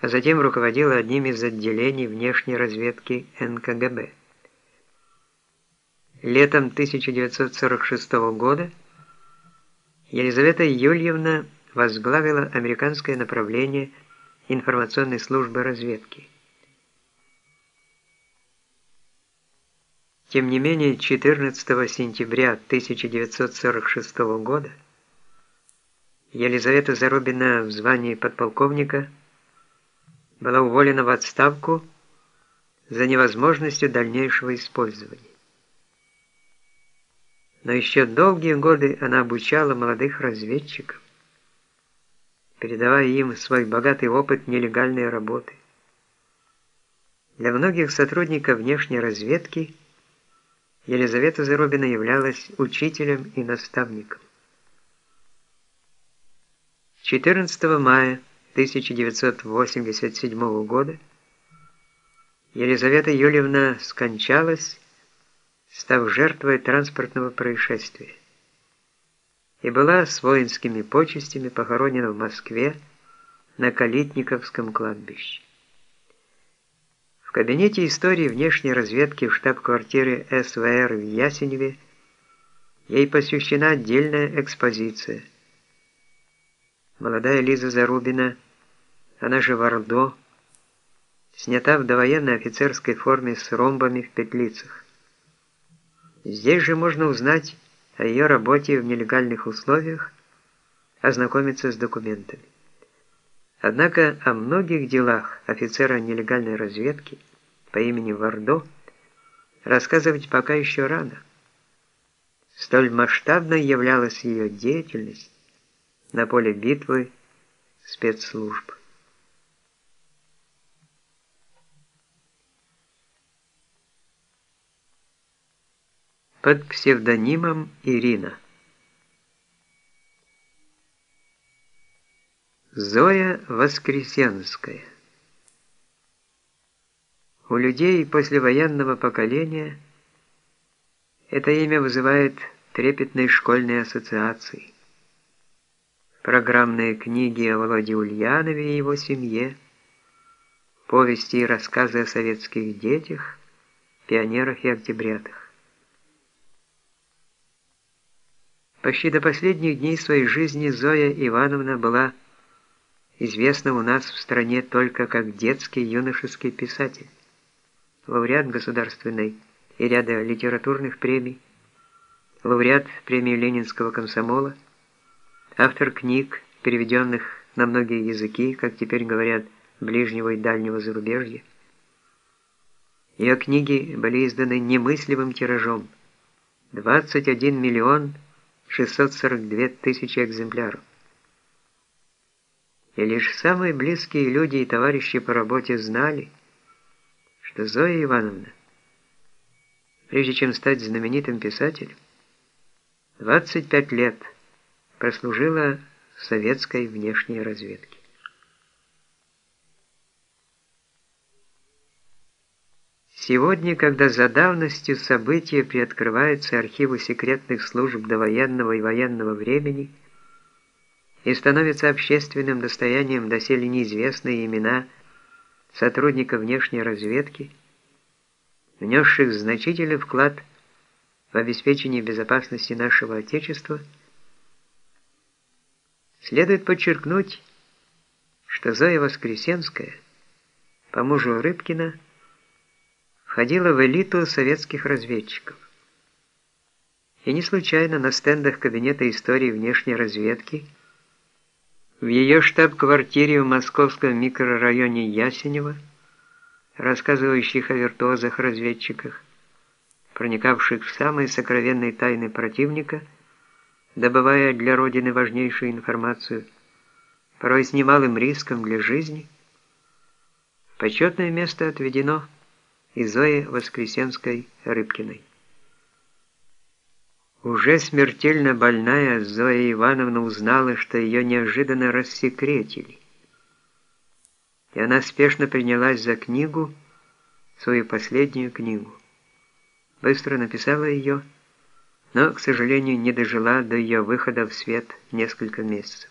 а затем руководила одним из отделений внешней разведки НКГБ. Летом 1946 года Елизавета Юльевна возглавила американское направление информационной службы разведки. Тем не менее, 14 сентября 1946 года Елизавета Зарубина в звании подполковника была уволена в отставку за невозможностью дальнейшего использования. Но еще долгие годы она обучала молодых разведчиков, передавая им свой богатый опыт нелегальной работы. Для многих сотрудников внешней разведки Елизавета Зарубина являлась учителем и наставником. 14 мая 1987 года Елизавета Юльевна скончалась, став жертвой транспортного происшествия, и была с воинскими почестями похоронена в Москве на Калитниковском кладбище. В кабинете истории внешней разведки в штаб-квартире СВР в Ясеневе ей посвящена отдельная экспозиция – Молодая Лиза Зарубина, она же Вардо, снята в довоенной офицерской форме с ромбами в петлицах. Здесь же можно узнать о ее работе в нелегальных условиях, ознакомиться с документами. Однако о многих делах офицера нелегальной разведки по имени Вардо рассказывать пока еще рано. Столь масштабной являлась ее деятельность, на поле битвы спецслужб. Под псевдонимом Ирина. Зоя Воскресенская. У людей послевоенного поколения это имя вызывает трепетные школьные ассоциации программные книги о Володе Ульянове и его семье, повести и рассказы о советских детях, пионерах и октябрятах. Почти до последних дней своей жизни Зоя Ивановна была известна у нас в стране только как детский юношеский писатель, лауреат государственной и ряда литературных премий, лауреат премии Ленинского комсомола, Автор книг, переведенных на многие языки, как теперь говорят, ближнего и дальнего зарубежья. Ее книги были изданы немыслимым тиражом – 21 миллион 642 тысячи экземпляров. И лишь самые близкие люди и товарищи по работе знали, что Зоя Ивановна, прежде чем стать знаменитым писателем, 25 лет – прослужила в советской внешней разведке. Сегодня, когда за давностью события приоткрываются архивы секретных служб довоенного и военного времени и становятся общественным достоянием доселе неизвестные имена сотрудников внешней разведки, внесших значительный вклад в обеспечение безопасности нашего Отечества – Следует подчеркнуть, что Зоя Воскресенская, по мужу Рыбкина, входила в элиту советских разведчиков. И не случайно на стендах Кабинета истории внешней разведки в ее штаб-квартире в московском микрорайоне Ясенево, рассказывающих о виртуозах-разведчиках, проникавших в самые сокровенные тайны противника – добывая для Родины важнейшую информацию, порой с немалым риском для жизни, почетное место отведено и Зое Воскресенской-Рыбкиной. Уже смертельно больная Зоя Ивановна узнала, что ее неожиданно рассекретили. И она спешно принялась за книгу, свою последнюю книгу. Быстро написала ее но, к сожалению, не дожила до ее выхода в свет несколько месяцев.